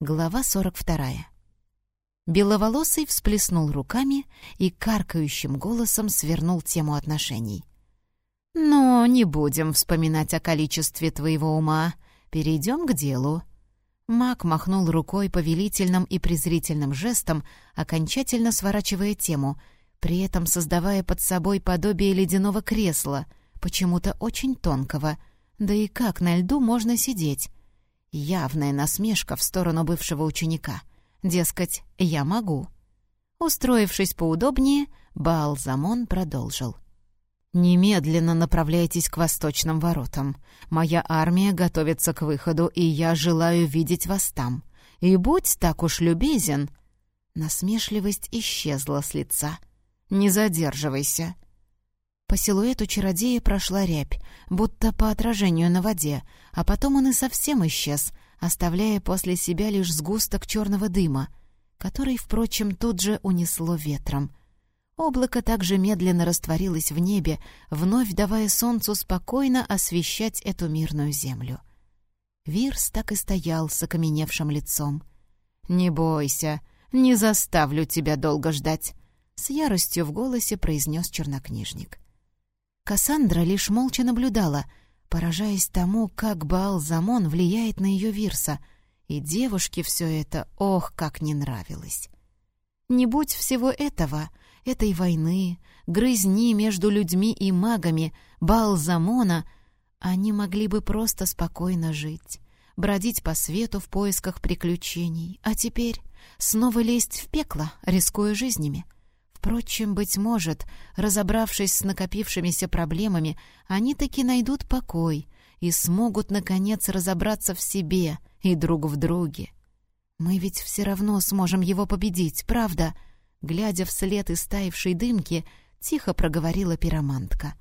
Глава 42. Беловолосый всплеснул руками и каркающим голосом свернул тему отношений. «Но не будем вспоминать о количестве твоего ума. Перейдем к делу». Мак махнул рукой повелительным и презрительным жестом, окончательно сворачивая тему, при этом создавая под собой подобие ледяного кресла, почему-то очень тонкого. Да и как на льду можно сидеть? Явная насмешка в сторону бывшего ученика. Дескать, я могу. Устроившись поудобнее, Баалзамон продолжил. «Немедленно направляйтесь к восточным воротам. Моя армия готовится к выходу, и я желаю видеть вас там. И будь так уж любезен...» Насмешливость исчезла с лица. «Не задерживайся». По силуэту чародея прошла рябь, будто по отражению на воде, а потом он и совсем исчез, оставляя после себя лишь сгусток черного дыма, который, впрочем, тут же унесло ветром. Облако также медленно растворилось в небе, вновь давая солнцу спокойно освещать эту мирную землю. Вирс так и стоял с окаменевшим лицом. «Не бойся, не заставлю тебя долго ждать», — с яростью в голосе произнес чернокнижник. Кассандра лишь молча наблюдала, поражаясь тому, как Баал-Замон влияет на ее Вирса, и девушке все это, ох, как не нравилось. Не будь всего этого, этой войны, грызни между людьми и магами, Баал-Замона, они могли бы просто спокойно жить, бродить по свету в поисках приключений, а теперь снова лезть в пекло, рискуя жизнями — Впрочем, быть может, разобравшись с накопившимися проблемами, они таки найдут покой и смогут, наконец, разобраться в себе и друг в друге. Мы ведь все равно сможем его победить, правда? Глядя вслед истаившей дымки, тихо проговорила пиромантка.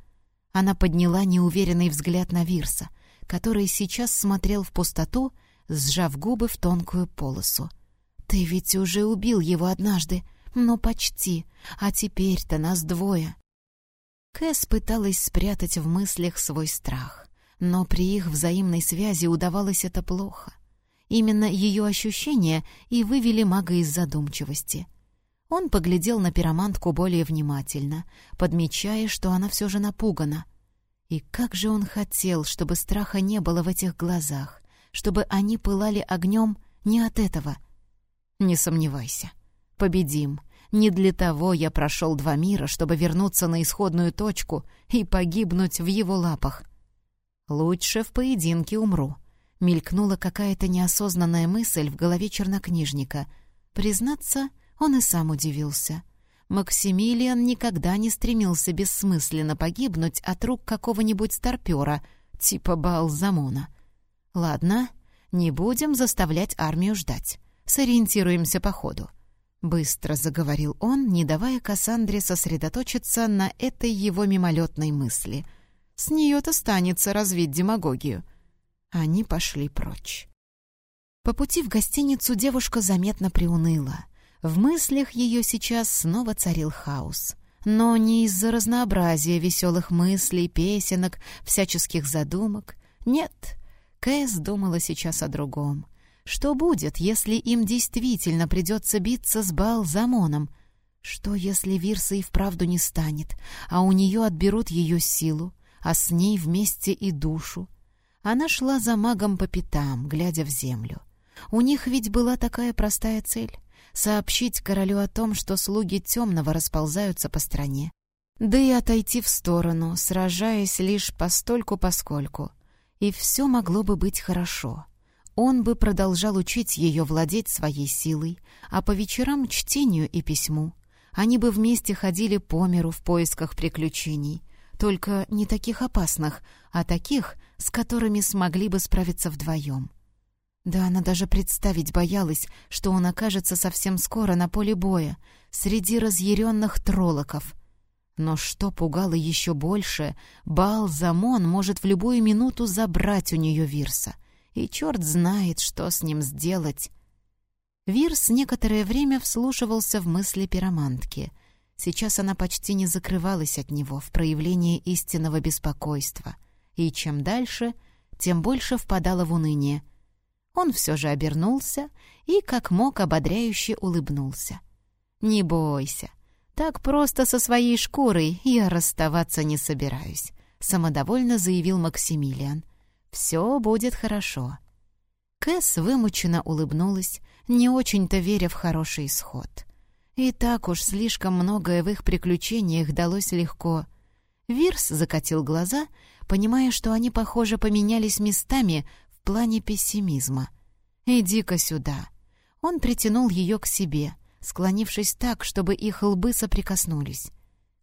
Она подняла неуверенный взгляд на Вирса, который сейчас смотрел в пустоту, сжав губы в тонкую полосу. «Ты ведь уже убил его однажды!» «Ну, почти. А теперь-то нас двое». Кэс пыталась спрятать в мыслях свой страх, но при их взаимной связи удавалось это плохо. Именно ее ощущения и вывели мага из задумчивости. Он поглядел на пиромантку более внимательно, подмечая, что она все же напугана. И как же он хотел, чтобы страха не было в этих глазах, чтобы они пылали огнем не от этого. «Не сомневайся. Победим. Не для того я прошел два мира, чтобы вернуться на исходную точку и погибнуть в его лапах. Лучше в поединке умру. Мелькнула какая-то неосознанная мысль в голове чернокнижника. Признаться, он и сам удивился. Максимилиан никогда не стремился бессмысленно погибнуть от рук какого-нибудь старпера, типа Балзамона. Ладно, не будем заставлять армию ждать. Сориентируемся по ходу. Быстро заговорил он, не давая Кассандре сосредоточиться на этой его мимолетной мысли. С нее-то станется развить демагогию. Они пошли прочь. По пути в гостиницу девушка заметно приуныла. В мыслях ее сейчас снова царил хаос. Но не из-за разнообразия веселых мыслей, песенок, всяческих задумок. Нет, Кэс думала сейчас о другом — что будет, если им действительно придется биться с Балзамоном? Что, если Вирса и вправду не станет, а у нее отберут ее силу, а с ней вместе и душу? Она шла за магом по пятам, глядя в землю. У них ведь была такая простая цель — сообщить королю о том, что слуги темного расползаются по стране. Да и отойти в сторону, сражаясь лишь постольку-поскольку. И все могло бы быть хорошо — он бы продолжал учить ее владеть своей силой, а по вечерам — чтению и письму. Они бы вместе ходили по миру в поисках приключений, только не таких опасных, а таких, с которыми смогли бы справиться вдвоем. Да она даже представить боялась, что он окажется совсем скоро на поле боя, среди разъяренных троллоков. Но что пугало еще больше, Баал-Замон может в любую минуту забрать у нее Вирса — и черт знает, что с ним сделать. Вирс некоторое время вслушивался в мысли пиромантки. Сейчас она почти не закрывалась от него в проявлении истинного беспокойства, и чем дальше, тем больше впадала в уныние. Он все же обернулся и, как мог, ободряюще улыбнулся. «Не бойся, так просто со своей шкурой я расставаться не собираюсь», — самодовольно заявил Максимилиан. «Все будет хорошо». Кэс вымученно улыбнулась, не очень-то веря в хороший исход. И так уж слишком многое в их приключениях далось легко. Вирс закатил глаза, понимая, что они, похоже, поменялись местами в плане пессимизма. «Иди-ка сюда». Он притянул ее к себе, склонившись так, чтобы их лбы соприкоснулись.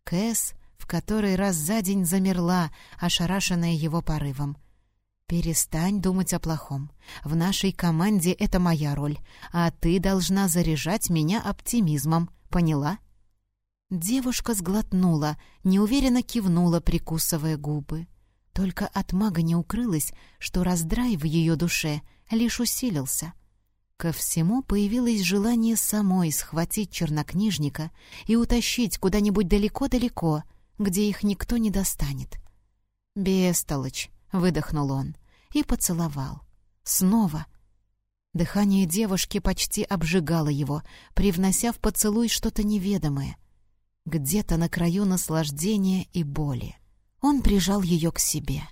Кэс в который раз за день замерла, ошарашенная его порывом. «Перестань думать о плохом. В нашей команде это моя роль, а ты должна заряжать меня оптимизмом. Поняла?» Девушка сглотнула, неуверенно кивнула, прикусывая губы. Только от мага не укрылось, что раздрай в ее душе лишь усилился. Ко всему появилось желание самой схватить чернокнижника и утащить куда-нибудь далеко-далеко, где их никто не достанет. «Бестолочь!» Выдохнул он и поцеловал. Снова. Дыхание девушки почти обжигало его, привнося в поцелуй что-то неведомое. Где-то на краю наслаждения и боли. Он прижал ее к себе.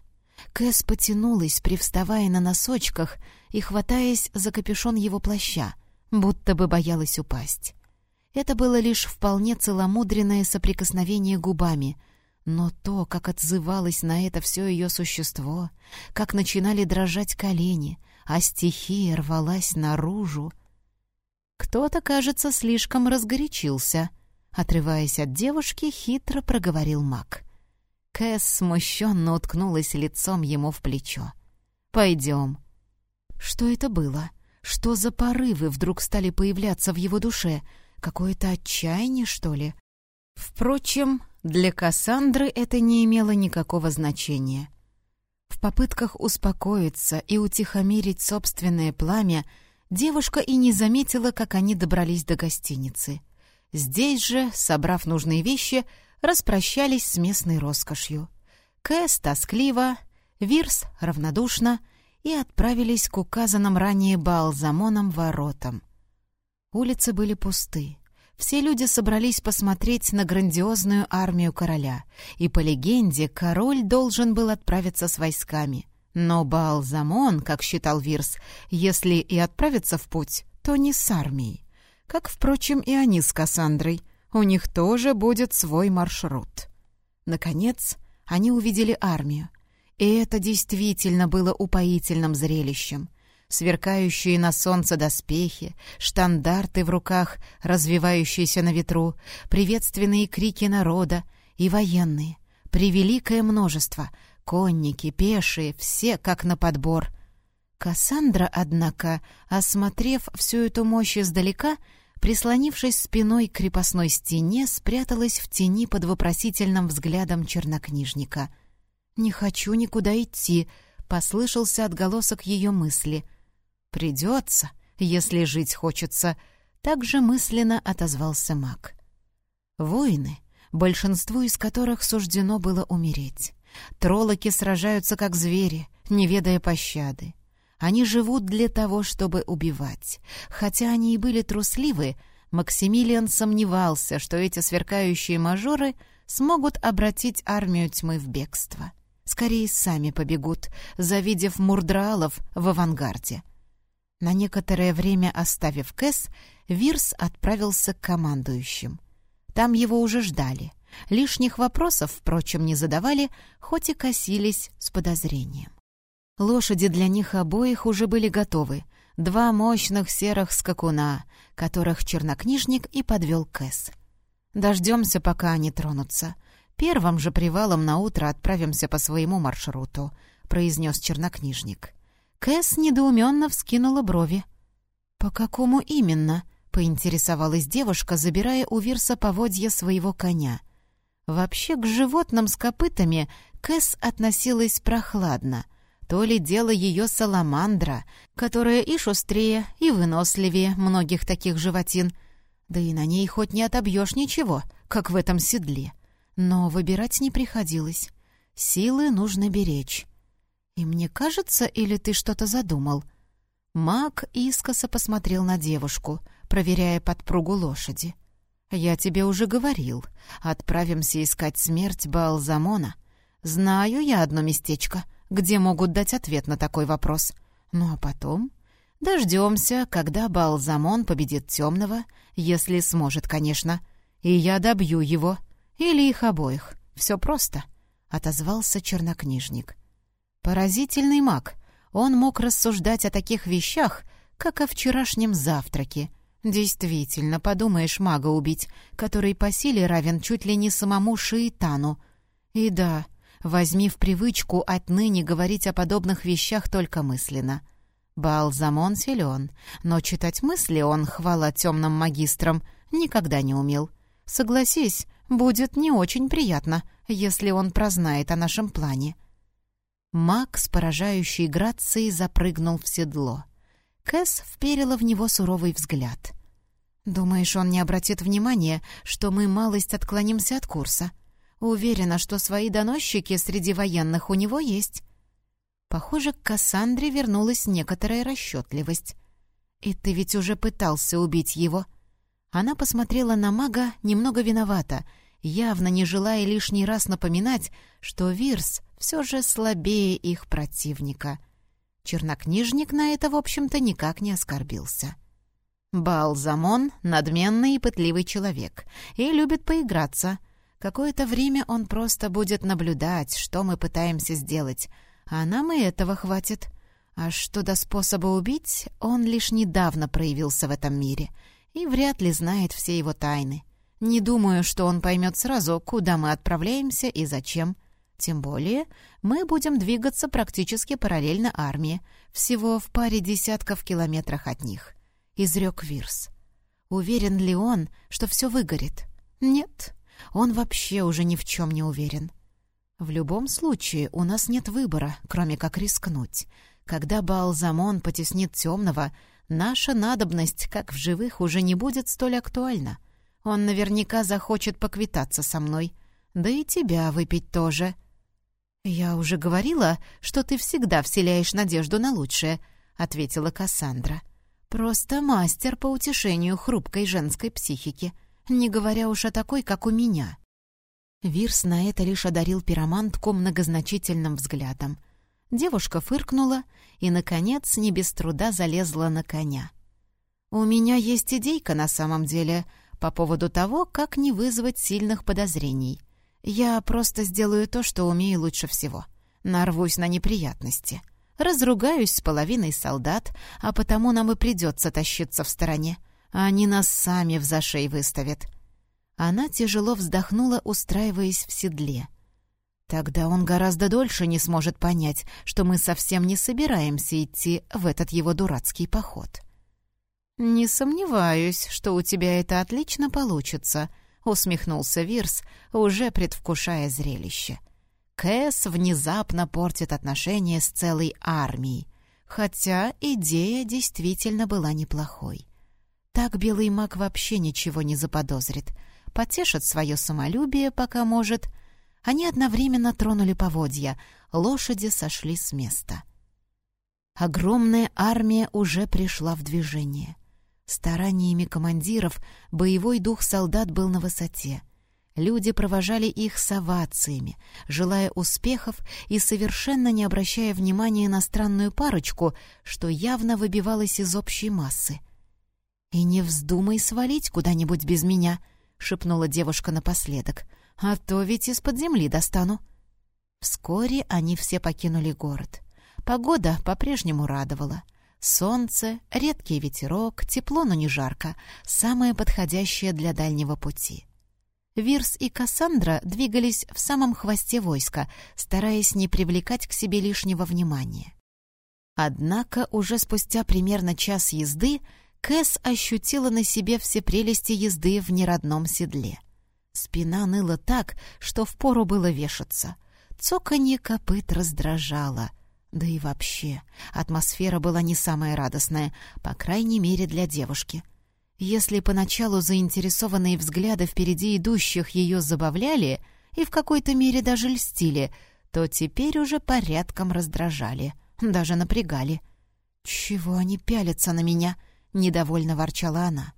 Кэс потянулась, привставая на носочках и хватаясь за капюшон его плаща, будто бы боялась упасть. Это было лишь вполне целомудренное соприкосновение губами — но то, как отзывалось на это все ее существо, как начинали дрожать колени, а стихия рвалась наружу... Кто-то, кажется, слишком разгорячился. Отрываясь от девушки, хитро проговорил маг. Кэс смущенно уткнулась лицом ему в плечо. «Пойдем». Что это было? Что за порывы вдруг стали появляться в его душе? Какое-то отчаяние, что ли? Впрочем, для Кассандры это не имело никакого значения. В попытках успокоиться и утихомирить собственное пламя девушка и не заметила, как они добрались до гостиницы. Здесь же, собрав нужные вещи, распрощались с местной роскошью. Кэс тоскливо, Вирс равнодушно и отправились к указанным ранее Балзамоном воротам. Улицы были пусты. Все люди собрались посмотреть на грандиозную армию короля, и, по легенде, король должен был отправиться с войсками. Но Баалзамон, как считал Вирс, если и отправится в путь, то не с армией. Как, впрочем, и они с Кассандрой. У них тоже будет свой маршрут. Наконец, они увидели армию. И это действительно было упоительным зрелищем — сверкающие на солнце доспехи, штандарты в руках, развивающиеся на ветру, приветственные крики народа и военные. Превеликое множество, конники, пешие, все как на подбор. Кассандра, однако, осмотрев всю эту мощь издалека, прислонившись спиной к крепостной стене, спряталась в тени под вопросительным взглядом чернокнижника. «Не хочу никуда идти», — послышался отголосок ее мысли. «Придется, если жить хочется», — также мысленно отозвался маг. Воины, большинству из которых суждено было умереть. Троллоки сражаются как звери, не ведая пощады. Они живут для того, чтобы убивать. Хотя они и были трусливы, Максимилиан сомневался, что эти сверкающие мажоры смогут обратить армию тьмы в бегство. Скорее, сами побегут, завидев мурдраалов в авангарде. На некоторое время оставив Кэс, Вирс отправился к командующим. Там его уже ждали. Лишних вопросов, впрочем, не задавали, хоть и косились с подозрением. Лошади для них обоих уже были готовы. Два мощных серых скакуна, которых чернокнижник и подвел Кэс. «Дождемся, пока они тронутся. Первым же привалом на утро отправимся по своему маршруту», — произнес чернокнижник. Кэс недоуменно вскинула брови. «По какому именно?» — поинтересовалась девушка, забирая у Вирса поводья своего коня. Вообще к животным с копытами Кэс относилась прохладно. То ли дело ее саламандра, которая и шустрее, и выносливее многих таких животин. Да и на ней хоть не отобьешь ничего, как в этом седле. Но выбирать не приходилось. Силы нужно беречь. «И мне кажется, или ты что-то задумал?» Маг искоса посмотрел на девушку, проверяя подпругу лошади. «Я тебе уже говорил. Отправимся искать смерть Баалзамона. Знаю я одно местечко, где могут дать ответ на такой вопрос. Ну а потом дождемся, когда Баалзамон победит темного, если сможет, конечно. И я добью его. Или их обоих. Все просто», — отозвался чернокнижник. «Поразительный маг. Он мог рассуждать о таких вещах, как о вчерашнем завтраке, Действительно, подумаешь, мага убить, который по силе равен чуть ли не самому Шиитану. И да, возьми в привычку отныне говорить о подобных вещах только мысленно. Балзамон силен, но читать мысли он, хвала темным магистрам, никогда не умел. Согласись, будет не очень приятно, если он прознает о нашем плане. Маг с поражающей грацией запрыгнул в седло. Кэс вперила в него суровый взгляд. «Думаешь, он не обратит внимания, что мы малость отклонимся от курса? Уверена, что свои доносчики среди военных у него есть». Похоже, к Кассандре вернулась некоторая расчетливость. «И ты ведь уже пытался убить его?» Она посмотрела на мага немного виновата, явно не желая лишний раз напоминать, что Вирс все же слабее их противника — Чернокнижник на это, в общем-то, никак не оскорбился. Балзамон — надменный и пытливый человек и любит поиграться. Какое-то время он просто будет наблюдать, что мы пытаемся сделать, а нам и этого хватит. А что до способа убить, он лишь недавно проявился в этом мире и вряд ли знает все его тайны. Не думаю, что он поймет сразу, куда мы отправляемся и зачем. Тем более мы будем двигаться практически параллельно армии, всего в паре десятков километрах от них», — изрек Вирс. «Уверен ли он, что все выгорит?» «Нет, он вообще уже ни в чем не уверен». «В любом случае у нас нет выбора, кроме как рискнуть. Когда Баалзамон потеснит темного, наша надобность, как в живых, уже не будет столь актуальна. Он наверняка захочет поквитаться со мной. Да и тебя выпить тоже». «Я уже говорила, что ты всегда вселяешь надежду на лучшее», — ответила Кассандра. «Просто мастер по утешению хрупкой женской психики, не говоря уж о такой, как у меня». Вирс на это лишь одарил пиромантку многозначительным взглядом. Девушка фыркнула и, наконец, не без труда залезла на коня. «У меня есть идейка на самом деле по поводу того, как не вызвать сильных подозрений», я просто сделаю то, что умею лучше всего. Нарвусь на неприятности. Разругаюсь с половиной солдат, а потому нам и придется тащиться в стороне. Они нас сами в зашей выставят. Она тяжело вздохнула, устраиваясь в седле. Тогда он гораздо дольше не сможет понять, что мы совсем не собираемся идти в этот его дурацкий поход. «Не сомневаюсь, что у тебя это отлично получится», — усмехнулся Вирс, уже предвкушая зрелище. Кэс внезапно портит отношения с целой армией, хотя идея действительно была неплохой. Так белый маг вообще ничего не заподозрит, потешит свое самолюбие, пока может. Они одновременно тронули поводья, лошади сошли с места. Огромная армия уже пришла в движение. Стараниями командиров боевой дух солдат был на высоте. Люди провожали их с овациями, желая успехов и совершенно не обращая внимания на странную парочку, что явно выбивалась из общей массы. «И не вздумай свалить куда-нибудь без меня», — шепнула девушка напоследок, «а то ведь из-под земли достану». Вскоре они все покинули город. Погода по-прежнему радовала. Солнце, редкий ветерок, тепло, но не жарко, самое подходящее для дальнего пути. Вирс и Кассандра двигались в самом хвосте войска, стараясь не привлекать к себе лишнего внимания. Однако уже спустя примерно час езды Кэс ощутила на себе все прелести езды в неродном седле. Спина ныла так, что впору было вешаться. Цоканье копыт раздражало — да и вообще, атмосфера была не самая радостная, по крайней мере для девушки. Если поначалу заинтересованные взгляды впереди идущих ее забавляли и в какой-то мере даже льстили, то теперь уже порядком раздражали, даже напрягали. «Чего они пялятся на меня?» — недовольно ворчала она.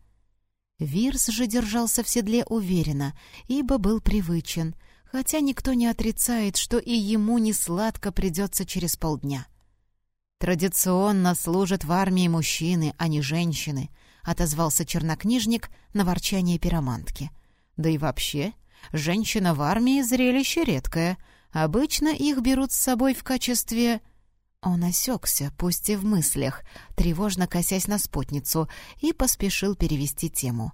Вирс же держался в седле уверенно, ибо был привычен, хотя никто не отрицает, что и ему не сладко придется через полдня. «Традиционно служат в армии мужчины, а не женщины», — отозвался чернокнижник на ворчание пиромантки. «Да и вообще, женщина в армии — зрелище редкое. Обычно их берут с собой в качестве...» Он осекся, пусть и в мыслях, тревожно косясь на спутницу, и поспешил перевести тему.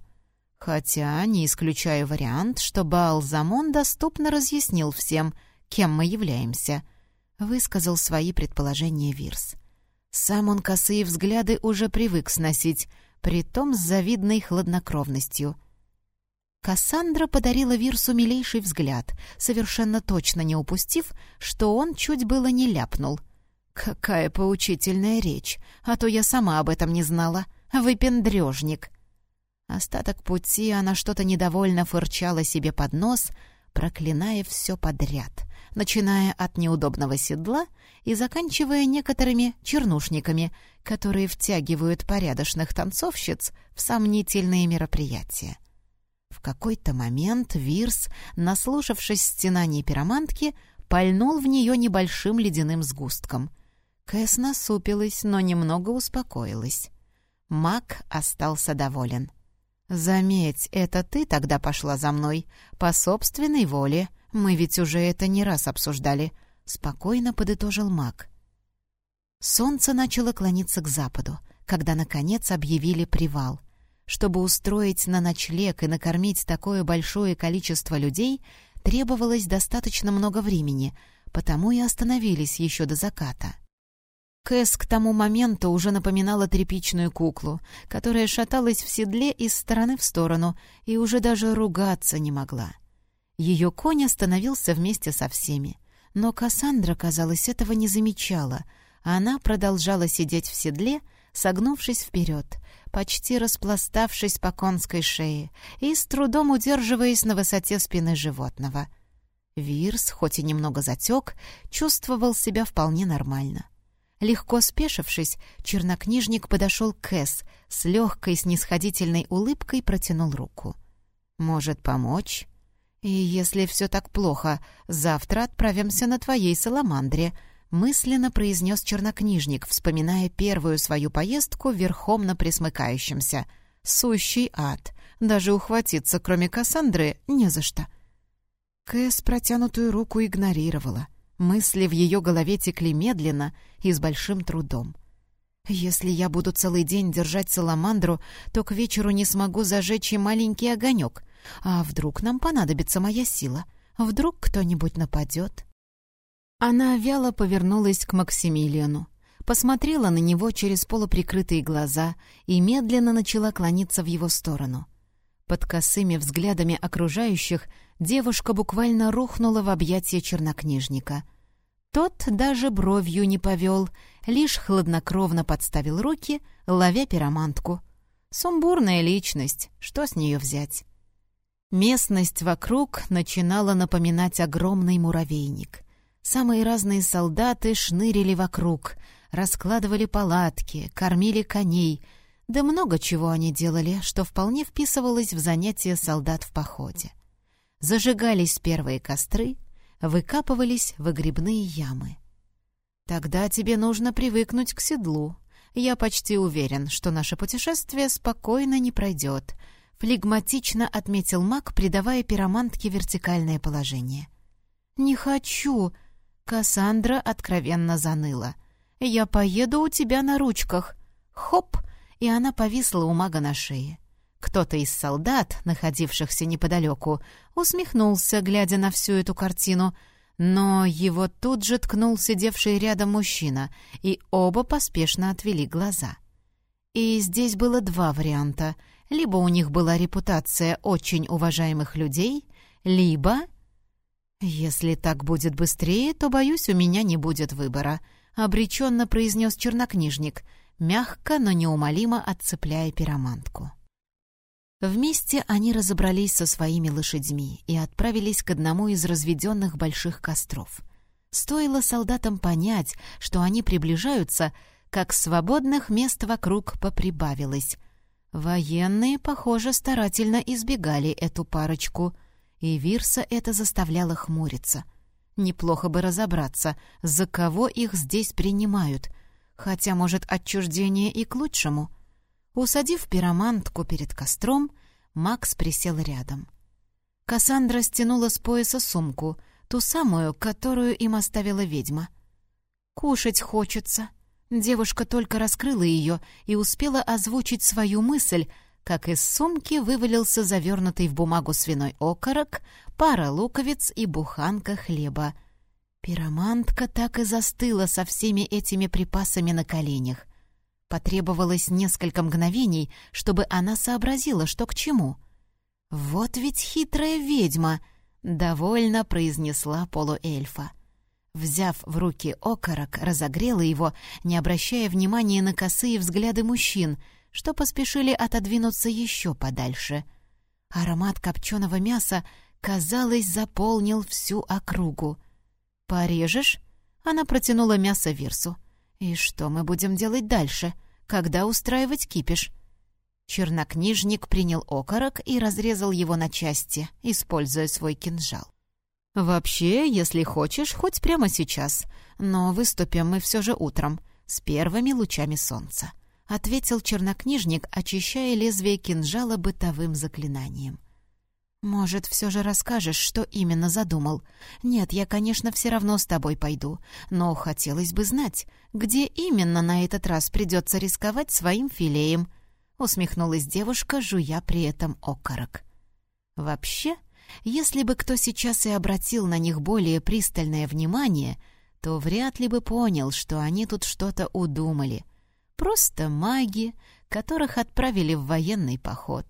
Хотя не исключаю вариант, что Баалзамон доступно разъяснил всем, кем мы являемся, высказал свои предположения Вирс. Сам он косые взгляды уже привык сносить, притом с завидной хладнокровностью. Кассандра подарила Вирсу милейший взгляд, совершенно точно не упустив, что он чуть было не ляпнул — «Какая поучительная речь! А то я сама об этом не знала. Выпендрежник!» Остаток пути она что-то недовольно фырчала себе под нос, проклиная все подряд, начиная от неудобного седла и заканчивая некоторыми чернушниками, которые втягивают порядочных танцовщиц в сомнительные мероприятия. В какой-то момент Вирс, наслушавшись стенаний пиромантки, пальнул в нее небольшим ледяным сгустком — Кэс насупилась, но немного успокоилась. Мак остался доволен. «Заметь, это ты тогда пошла за мной. По собственной воле. Мы ведь уже это не раз обсуждали», — спокойно подытожил Мак. Солнце начало клониться к западу, когда, наконец, объявили привал. Чтобы устроить на ночлег и накормить такое большое количество людей, требовалось достаточно много времени, потому и остановились еще до заката. Кэс к тому моменту уже напоминала тряпичную куклу, которая шаталась в седле из стороны в сторону и уже даже ругаться не могла. Ее конь остановился вместе со всеми, но Кассандра, казалось, этого не замечала. Она продолжала сидеть в седле, согнувшись вперед, почти распластавшись по конской шее и с трудом удерживаясь на высоте спины животного. Вирс, хоть и немного затек, чувствовал себя вполне нормально. Легко спешившись, чернокнижник подошел к Кэс, с легкой снисходительной улыбкой протянул руку. «Может, помочь? И если все так плохо, завтра отправимся на твоей саламандре», мысленно произнес чернокнижник, вспоминая первую свою поездку верхом на присмыкающемся. «Сущий ад! Даже ухватиться, кроме Кассандры, не за что!» Кэс протянутую руку игнорировала — Мысли в ее голове текли медленно и с большим трудом. «Если я буду целый день держать саламандру, то к вечеру не смогу зажечь и маленький огонек. А вдруг нам понадобится моя сила? Вдруг кто-нибудь нападет?» Она вяло повернулась к Максимилиану, посмотрела на него через полуприкрытые глаза и медленно начала клониться в его сторону. Под косыми взглядами окружающих девушка буквально рухнула в объятия чернокнижника. Тот даже бровью не повел, лишь хладнокровно подставил руки, ловя пиромантку. Сумбурная личность, что с нее взять? Местность вокруг начинала напоминать огромный муравейник. Самые разные солдаты шнырили вокруг, раскладывали палатки, кормили коней — да много чего они делали, что вполне вписывалось в занятия солдат в походе. Зажигались первые костры, выкапывались выгребные ямы. Тогда тебе нужно привыкнуть к седлу. Я почти уверен, что наше путешествие спокойно не пройдет, флегматично отметил маг, придавая пиромантке вертикальное положение. «Не хочу!» — Кассандра откровенно заныла. «Я поеду у тебя на ручках!» «Хоп!» и она повисла у мага на шее. Кто-то из солдат, находившихся неподалеку, усмехнулся, глядя на всю эту картину, но его тут же ткнул сидевший рядом мужчина, и оба поспешно отвели глаза. И здесь было два варианта. Либо у них была репутация очень уважаемых людей, либо... «Если так будет быстрее, то, боюсь, у меня не будет выбора», — обреченно произнес чернокнижник — мягко, но неумолимо отцепляя пиромантку. Вместе они разобрались со своими лошадьми и отправились к одному из разведенных больших костров. Стоило солдатам понять, что они приближаются, как свободных мест вокруг поприбавилось. Военные, похоже, старательно избегали эту парочку, и Вирса это заставляло хмуриться. Неплохо бы разобраться, за кого их здесь принимают, хотя, может, отчуждение и к лучшему. Усадив пиромантку перед костром, Макс присел рядом. Кассандра стянула с пояса сумку, ту самую, которую им оставила ведьма. «Кушать хочется», Девушка только раскрыла ее и успела озвучить свою мысль, как из сумки вывалился завернутый в бумагу свиной окорок, пара луковиц и буханка хлеба. Пиромантка так и застыла со всеми этими припасами на коленях. Потребовалось несколько мгновений, чтобы она сообразила, что к чему. «Вот ведь хитрая ведьма!» — довольно произнесла полуэльфа. Взяв в руки окорок, разогрела его, не обращая внимания на косые взгляды мужчин, что поспешили отодвинуться еще подальше. Аромат копченого мяса, казалось, заполнил всю округу. «Порежешь?» — она протянула мясо Вирсу. «И что мы будем делать дальше? Когда устраивать кипиш?» Чернокнижник принял окорок и разрезал его на части, используя свой кинжал. «Вообще, если хочешь, хоть прямо сейчас. Но выступим мы все же утром, с первыми лучами солнца», — ответил чернокнижник, очищая лезвие кинжала бытовым заклинанием. «Может, все же расскажешь, что именно задумал? Нет, я, конечно, все равно с тобой пойду, но хотелось бы знать, где именно на этот раз придется рисковать своим филеем», — усмехнулась девушка, жуя при этом окорок. «Вообще...» Если бы кто сейчас и обратил на них более пристальное внимание, то вряд ли бы понял, что они тут что-то удумали. Просто маги, которых отправили в военный поход.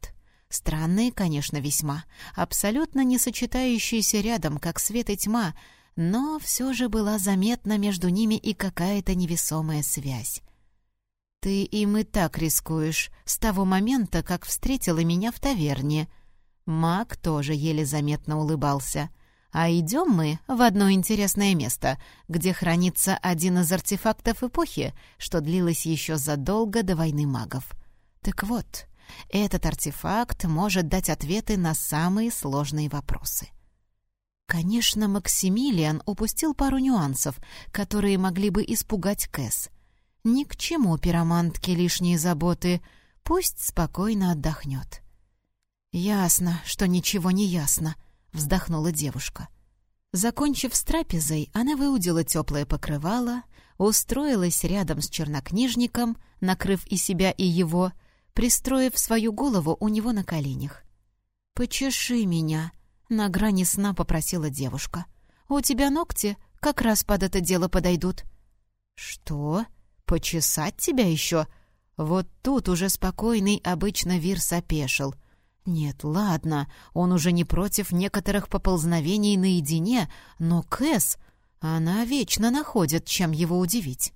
Странные, конечно, весьма, абсолютно не сочетающиеся рядом, как свет и тьма, но все же была заметна между ними и какая-то невесомая связь. «Ты им и так рискуешь с того момента, как встретила меня в таверне», Маг тоже еле заметно улыбался. «А идем мы в одно интересное место, где хранится один из артефактов эпохи, что длилось еще задолго до войны магов. Так вот, этот артефакт может дать ответы на самые сложные вопросы». Конечно, Максимилиан упустил пару нюансов, которые могли бы испугать Кэс. Ни к чему пиромантке лишние заботы, пусть спокойно отдохнет. «Ясно, что ничего не ясно», — вздохнула девушка. Закончив с трапезой, она выудила теплое покрывало, устроилась рядом с чернокнижником, накрыв и себя, и его, пристроив свою голову у него на коленях. «Почеши меня», — на грани сна попросила девушка. «У тебя ногти как раз под это дело подойдут». «Что? Почесать тебя еще?» Вот тут уже спокойный обычно Вирс опешил — нет, ладно, он уже не против некоторых поползновений наедине, но Кэс, она вечно находит, чем его удивить.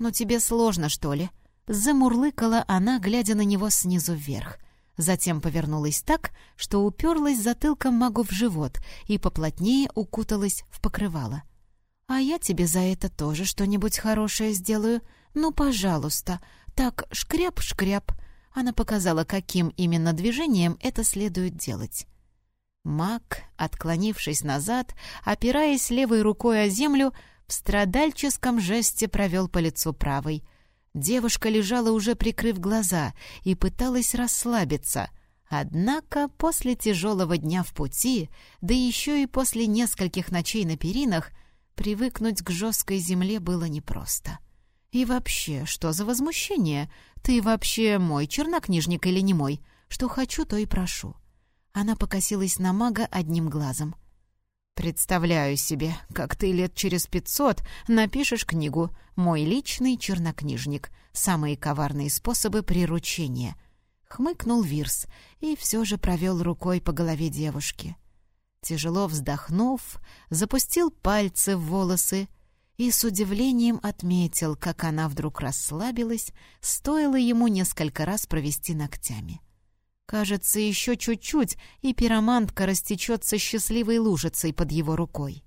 «Ну тебе сложно, что ли?» Замурлыкала она, глядя на него снизу вверх. Затем повернулась так, что уперлась затылком магу в живот и поплотнее укуталась в покрывало. «А я тебе за это тоже что-нибудь хорошее сделаю. Ну, пожалуйста. Так, шкряп-шкряп. Она показала, каким именно движением это следует делать. Маг, отклонившись назад, опираясь левой рукой о землю, в страдальческом жесте провел по лицу правой. Девушка лежала уже прикрыв глаза и пыталась расслабиться. Однако после тяжелого дня в пути, да еще и после нескольких ночей на перинах, привыкнуть к жесткой земле было непросто. И вообще, что за возмущение? Ты вообще мой чернокнижник или не мой? Что хочу, то и прошу». Она покосилась на мага одним глазом. «Представляю себе, как ты лет через пятьсот напишешь книгу «Мой личный чернокнижник. Самые коварные способы приручения». Хмыкнул Вирс и все же провел рукой по голове девушки. Тяжело вздохнув, запустил пальцы в волосы и с удивлением отметил, как она вдруг расслабилась, стоило ему несколько раз провести ногтями. Кажется, еще чуть-чуть, и пиромантка растечется счастливой лужицей под его рукой.